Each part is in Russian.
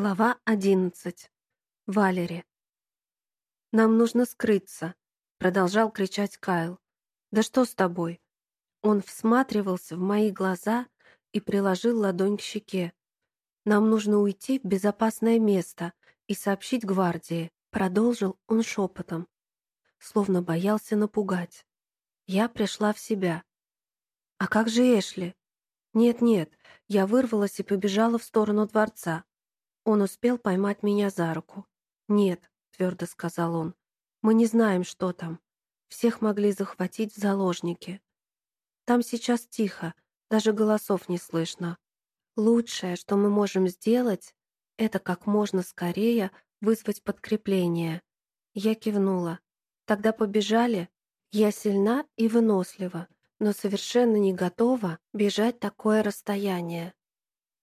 Глава одиннадцать. Валери. «Нам нужно скрыться», — продолжал кричать Кайл. «Да что с тобой?» Он всматривался в мои глаза и приложил ладонь к щеке. «Нам нужно уйти в безопасное место и сообщить гвардии», — продолжил он шепотом, словно боялся напугать. Я пришла в себя. «А как же Эшли?» «Нет-нет», я вырвалась и побежала в сторону дворца. Он успел поймать меня за руку. «Нет», — твердо сказал он, — «мы не знаем, что там. Всех могли захватить в заложники. Там сейчас тихо, даже голосов не слышно. Лучшее, что мы можем сделать, это как можно скорее вызвать подкрепление». Я кивнула. «Тогда побежали?» Я сильна и вынослива, но совершенно не готова бежать такое расстояние.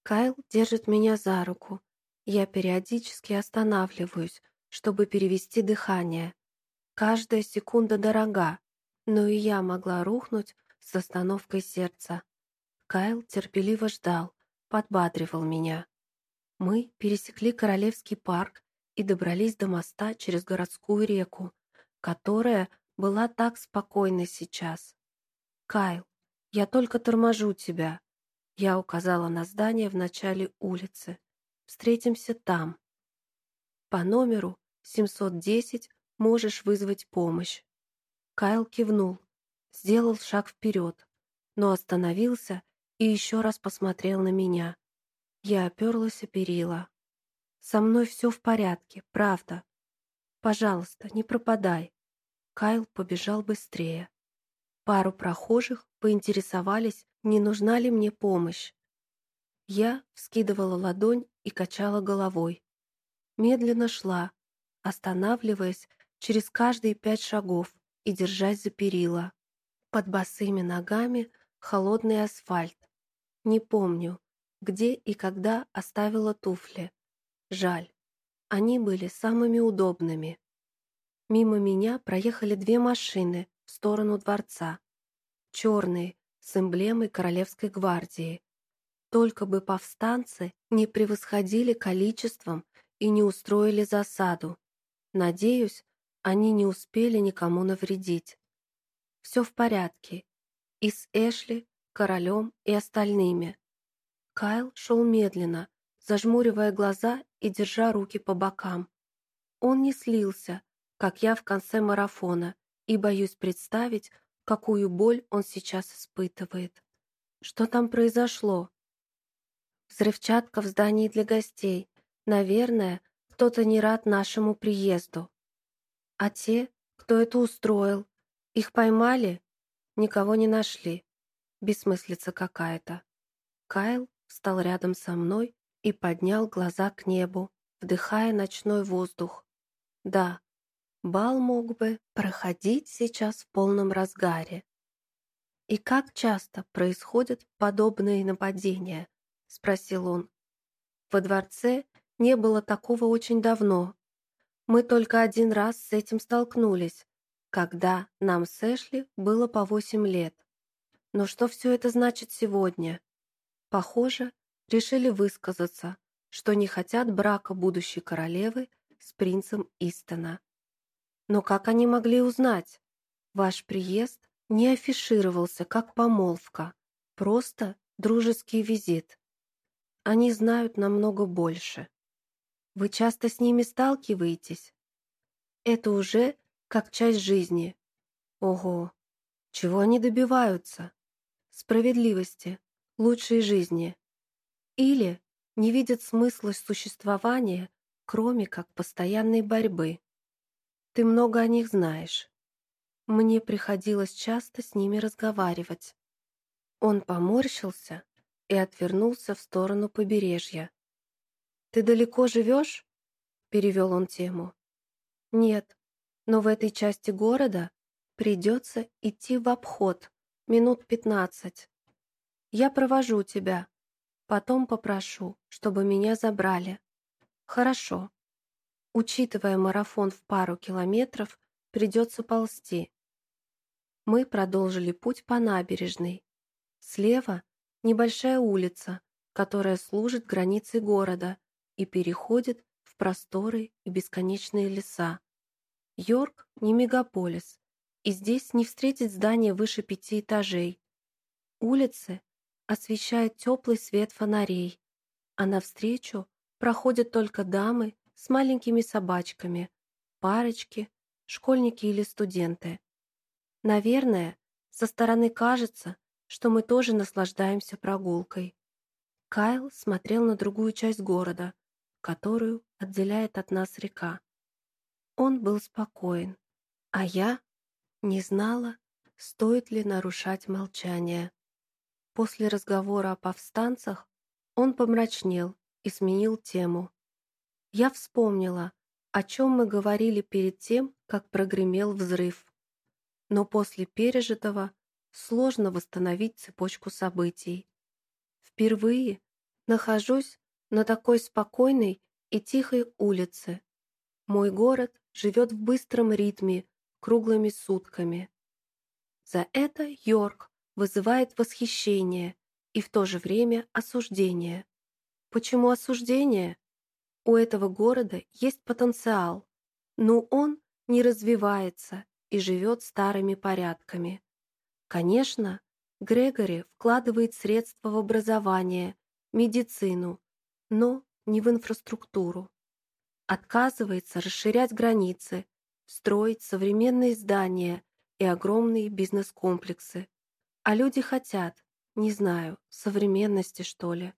Кайл держит меня за руку, я периодически останавливаюсь, чтобы перевести дыхание. Каждая секунда дорога, но и я могла рухнуть с остановкой сердца. Кайл терпеливо ждал, подбадривал меня. Мы пересекли Королевский парк и добрались до моста через городскую реку, которая была так спокойна сейчас. «Кайл, я только торможу тебя», — я указала на здание в начале улицы. Встретимся там. По номеру 710 можешь вызвать помощь. Кайл кивнул, сделал шаг вперед, но остановился и еще раз посмотрел на меня. Я оперлась о перила. «Со мной все в порядке, правда. Пожалуйста, не пропадай». Кайл побежал быстрее. Пару прохожих поинтересовались, не нужна ли мне помощь. Я вскидывала ладонь и качала головой. Медленно шла, останавливаясь через каждые пять шагов и держась за перила. Под босыми ногами холодный асфальт. Не помню, где и когда оставила туфли. Жаль, они были самыми удобными. Мимо меня проехали две машины в сторону дворца. Черные, с эмблемой Королевской гвардии. Только бы повстанцы не превосходили количеством и не устроили засаду. Надеюсь, они не успели никому навредить. Все в порядке. И с Эшли, королем и остальными. Кайл шел медленно, зажмуривая глаза и держа руки по бокам. Он не слился, как я в конце марафона, и боюсь представить, какую боль он сейчас испытывает. Что там произошло? Взрывчатка в здании для гостей. Наверное, кто-то не рад нашему приезду. А те, кто это устроил, их поймали? Никого не нашли. Бессмыслица какая-то. Кайл встал рядом со мной и поднял глаза к небу, вдыхая ночной воздух. Да, бал мог бы проходить сейчас в полном разгаре. И как часто происходят подобные нападения? — спросил он. «Во дворце не было такого очень давно. Мы только один раз с этим столкнулись, когда нам с Эшли было по восемь лет. Но что все это значит сегодня? Похоже, решили высказаться, что не хотят брака будущей королевы с принцем Истона. Но как они могли узнать? Ваш приезд не афишировался как помолвка, просто дружеский визит. Они знают намного больше. Вы часто с ними сталкиваетесь? Это уже как часть жизни. Ого, чего они добиваются? Справедливости, лучшей жизни. Или не видят смысла существования, кроме как постоянной борьбы. Ты много о них знаешь. Мне приходилось часто с ними разговаривать. Он поморщился и отвернулся в сторону побережья. «Ты далеко живешь?» — перевел он тему. «Нет, но в этой части города придется идти в обход, минут пятнадцать. Я провожу тебя, потом попрошу, чтобы меня забрали. Хорошо. Учитывая марафон в пару километров, придется ползти. Мы продолжили путь по набережной. Слева Небольшая улица, которая служит границей города, и переходит в просторы и бесконечные леса. Йорк не мегаполис, и здесь не встретить здание выше пяти этажей. Улицы освещает теплый свет фонарей, а навстречу проходят только дамы с маленькими собачками, парочки, школьники или студенты. Наверное, со стороны кажется, что мы тоже наслаждаемся прогулкой. Кайл смотрел на другую часть города, которую отделяет от нас река. Он был спокоен, а я не знала, стоит ли нарушать молчание. После разговора о повстанцах он помрачнел и сменил тему. Я вспомнила, о чем мы говорили перед тем, как прогремел взрыв. Но после пережитого сложно восстановить цепочку событий. Впервые нахожусь на такой спокойной и тихой улице. Мой город живет в быстром ритме, круглыми сутками. За это Йорк вызывает восхищение и в то же время осуждение. Почему осуждение? У этого города есть потенциал, но он не развивается и живет старыми порядками. Конечно, Грегори вкладывает средства в образование, медицину, но не в инфраструктуру. Отказывается расширять границы, строить современные здания и огромные бизнес-комплексы. А люди хотят, не знаю, современности, что ли.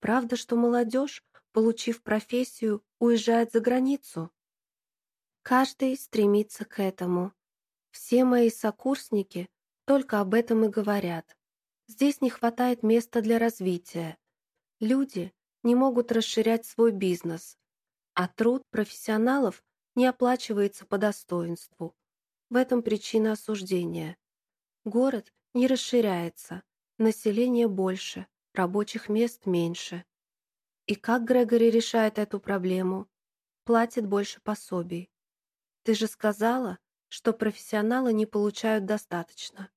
Правда, что молодежь, получив профессию, уезжает за границу? Каждый стремится к этому. Все мои сокурсники только об этом и говорят. Здесь не хватает места для развития. Люди не могут расширять свой бизнес, а труд профессионалов не оплачивается по достоинству. В этом причина осуждения. Город не расширяется, население больше, рабочих мест меньше. И как Грегори решает эту проблему? Платит больше пособий. Ты же сказала, что профессионалы не получают достаточно.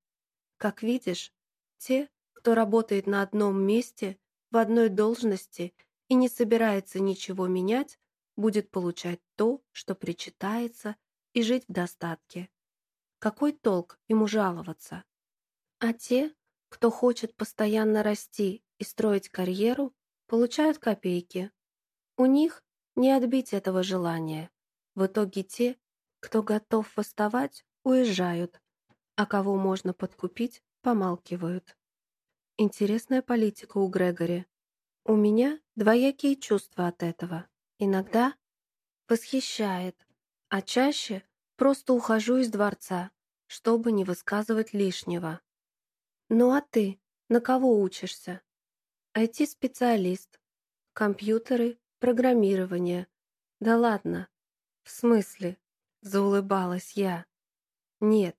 Как видишь, те, кто работает на одном месте, в одной должности и не собирается ничего менять, будет получать то, что причитается, и жить в достатке. Какой толк ему жаловаться? А те, кто хочет постоянно расти и строить карьеру, получают копейки. У них не отбить этого желания. В итоге те, кто готов восставать, уезжают, а кого можно подкупить, помалкивают. Интересная политика у Грегори. У меня двоякие чувства от этого. Иногда восхищает, а чаще просто ухожу из дворца, чтобы не высказывать лишнего. Ну а ты на кого учишься? IT-специалист. Компьютеры, программирование. Да ладно. В смысле? Заулыбалась я. Нет,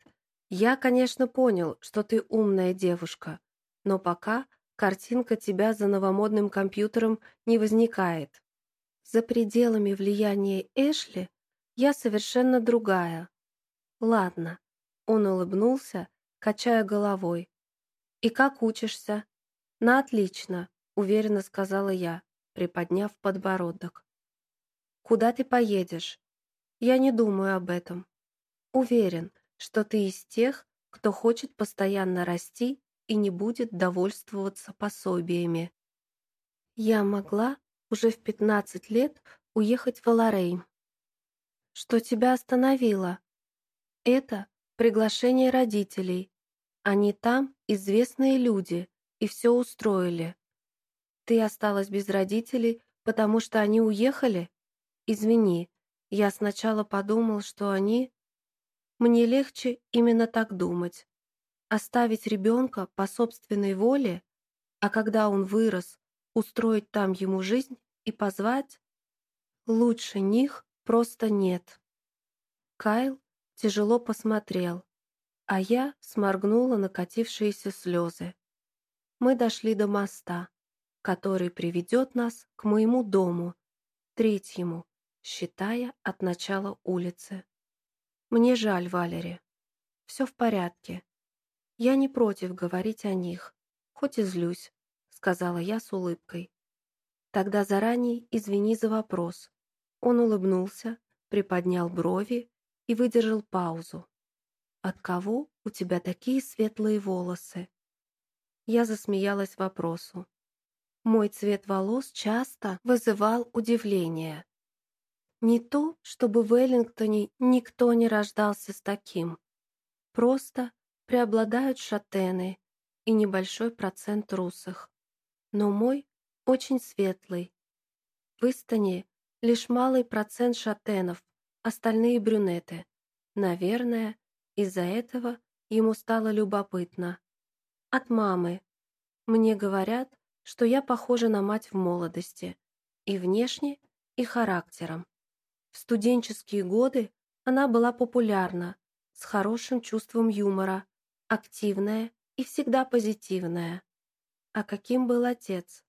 я, конечно, понял, что ты умная девушка, но пока картинка тебя за новомодным компьютером не возникает. За пределами влияния Эшли я совершенно другая. Ладно. Он улыбнулся, качая головой. «И как учишься?» «На отлично», — уверенно сказала я, приподняв подбородок. «Куда ты поедешь?» «Я не думаю об этом. Уверен, что ты из тех, кто хочет постоянно расти и не будет довольствоваться пособиями. Я могла уже в 15 лет уехать в Аларейм. Что тебя остановило? Это приглашение родителей. Они там известные люди и все устроили. Ты осталась без родителей, потому что они уехали? Извини, я сначала подумал, что они... Мне легче именно так думать. Оставить ребенка по собственной воле, а когда он вырос, устроить там ему жизнь и позвать? Лучше них просто нет. Кайл тяжело посмотрел, а я сморгнула накатившиеся слезы. Мы дошли до моста, который приведет нас к моему дому, третьему, считая от начала улицы. Мне жаль, Валери. Все в порядке. Я не против говорить о них, хоть и злюсь, сказала я с улыбкой. Тогда заранее извини за вопрос. Он улыбнулся, приподнял брови и выдержал паузу. «От кого у тебя такие светлые волосы?» Я засмеялась вопросу. Мой цвет волос часто вызывал удивление. Не то, чтобы в Эллингтоне никто не рождался с таким. Просто преобладают шатены и небольшой процент русых. Но мой очень светлый. В Истоне лишь малый процент шатенов, остальные брюнеты. Наверное, из-за этого ему стало любопытно. От мамы. Мне говорят, что я похожа на мать в молодости. И внешне, и характером. В студенческие годы она была популярна, с хорошим чувством юмора, активная и всегда позитивная. А каким был отец?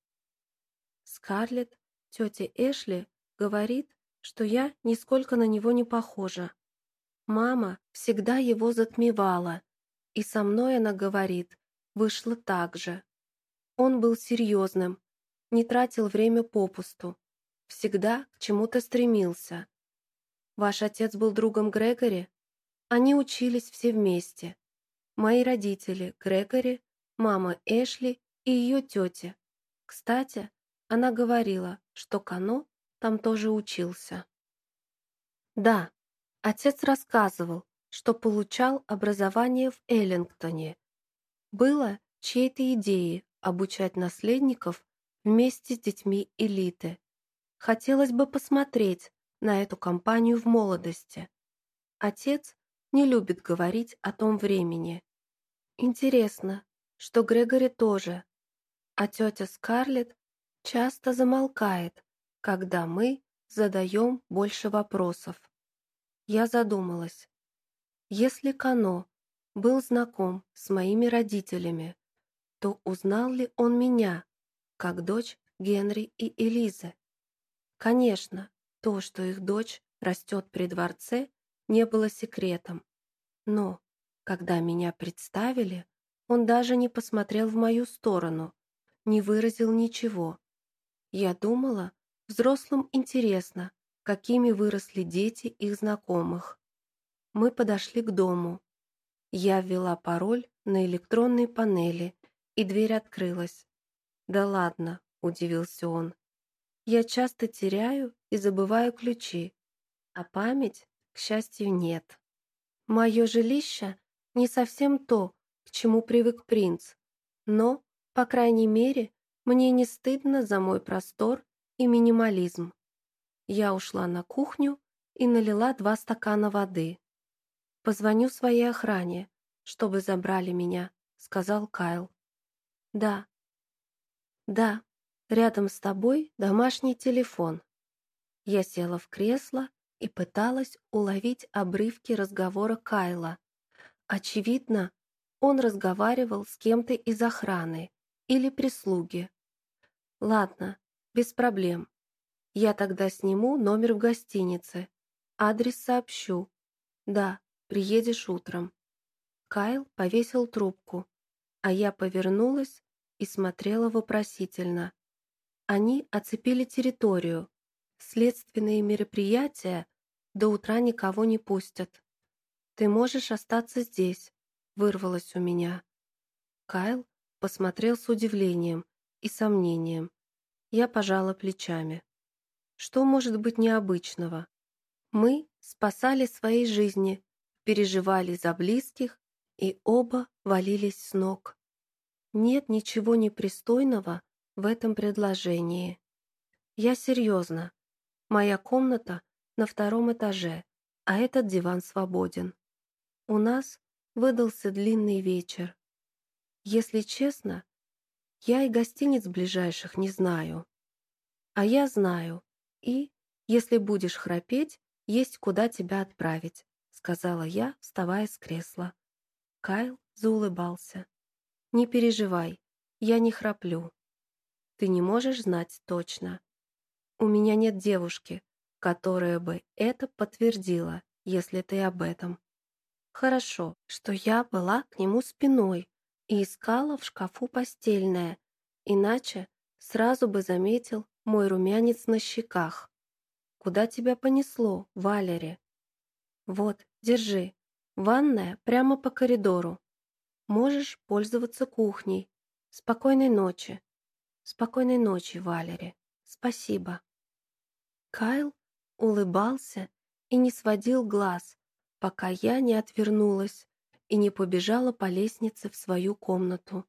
Скарлетт, тетя Эшли, говорит, что я нисколько на него не похожа. Мама всегда его затмевала, и со мной она говорит, вышло так же. Он был серьезным, не тратил время попусту, всегда к чему-то стремился. Ваш отец был другом Грегори? Они учились все вместе. Мои родители, Грегори, мама Эшли и ее тетя. Кстати, она говорила, что Кано там тоже учился. Да, отец рассказывал, что получал образование в Эллингтоне. Было чьей-то идеей обучать наследников вместе с детьми элиты. Хотелось бы посмотреть, на эту компанию в молодости. Отец не любит говорить о том времени. Интересно, что Грегори тоже, а тетя Скарлетт часто замолкает, когда мы задаем больше вопросов. Я задумалась. Если Кано был знаком с моими родителями, то узнал ли он меня, как дочь Генри и Элизы? Конечно, то, что их дочь растет при дворце, не было секретом. Но, когда меня представили, он даже не посмотрел в мою сторону, не выразил ничего. Я думала, взрослым интересно, какими выросли дети их знакомых. Мы подошли к дому. Я ввела пароль на электронной панели, и дверь открылась. «Да ладно», — удивился он. «Я часто теряю и забываю ключи, а память, к счастью, нет. Мое жилище не совсем то, к чему привык принц, но, по крайней мере, мне не стыдно за мой простор и минимализм. Я ушла на кухню и налила два стакана воды. «Позвоню своей охране, чтобы забрали меня», — сказал Кайл. «Да». «Да, рядом с тобой домашний телефон. Я села в кресло и пыталась уловить обрывки разговора Кайла. Очевидно, он разговаривал с кем-то из охраны или прислуги. Ладно, без проблем. Я тогда сниму номер в гостинице. Адрес сообщу. Да, приедешь утром. Кайл повесил трубку, а я повернулась и смотрела вопросительно. Они оцепили территорию, Следственные мероприятия до утра никого не пустят. Ты можешь остаться здесь, вырвалось у меня. Кайл посмотрел с удивлением и сомнением. Я пожала плечами. Что может быть необычного? Мы спасали свои жизни, переживали за близких и оба валились с ног. Нет ничего непристойного в этом предложении. Я серьезно. Моя комната на втором этаже, а этот диван свободен. У нас выдался длинный вечер. Если честно, я и гостиниц ближайших не знаю. А я знаю, и, если будешь храпеть, есть куда тебя отправить, сказала я, вставая с кресла. Кайл заулыбался. Не переживай, я не храплю. Ты не можешь знать точно. У меня нет девушки, которая бы это подтвердила, если ты об этом. Хорошо, что я была к нему спиной и искала в шкафу постельное, иначе сразу бы заметил мой румянец на щеках. «Куда тебя понесло, Валери?» «Вот, держи. Ванная прямо по коридору. Можешь пользоваться кухней. Спокойной ночи. Спокойной ночи, Валери. Спасибо». Кайл улыбался и не сводил глаз, пока я не отвернулась и не побежала по лестнице в свою комнату.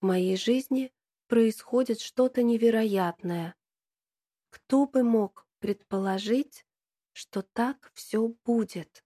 В моей жизни происходит что-то невероятное. Кто бы мог предположить, что так все будет?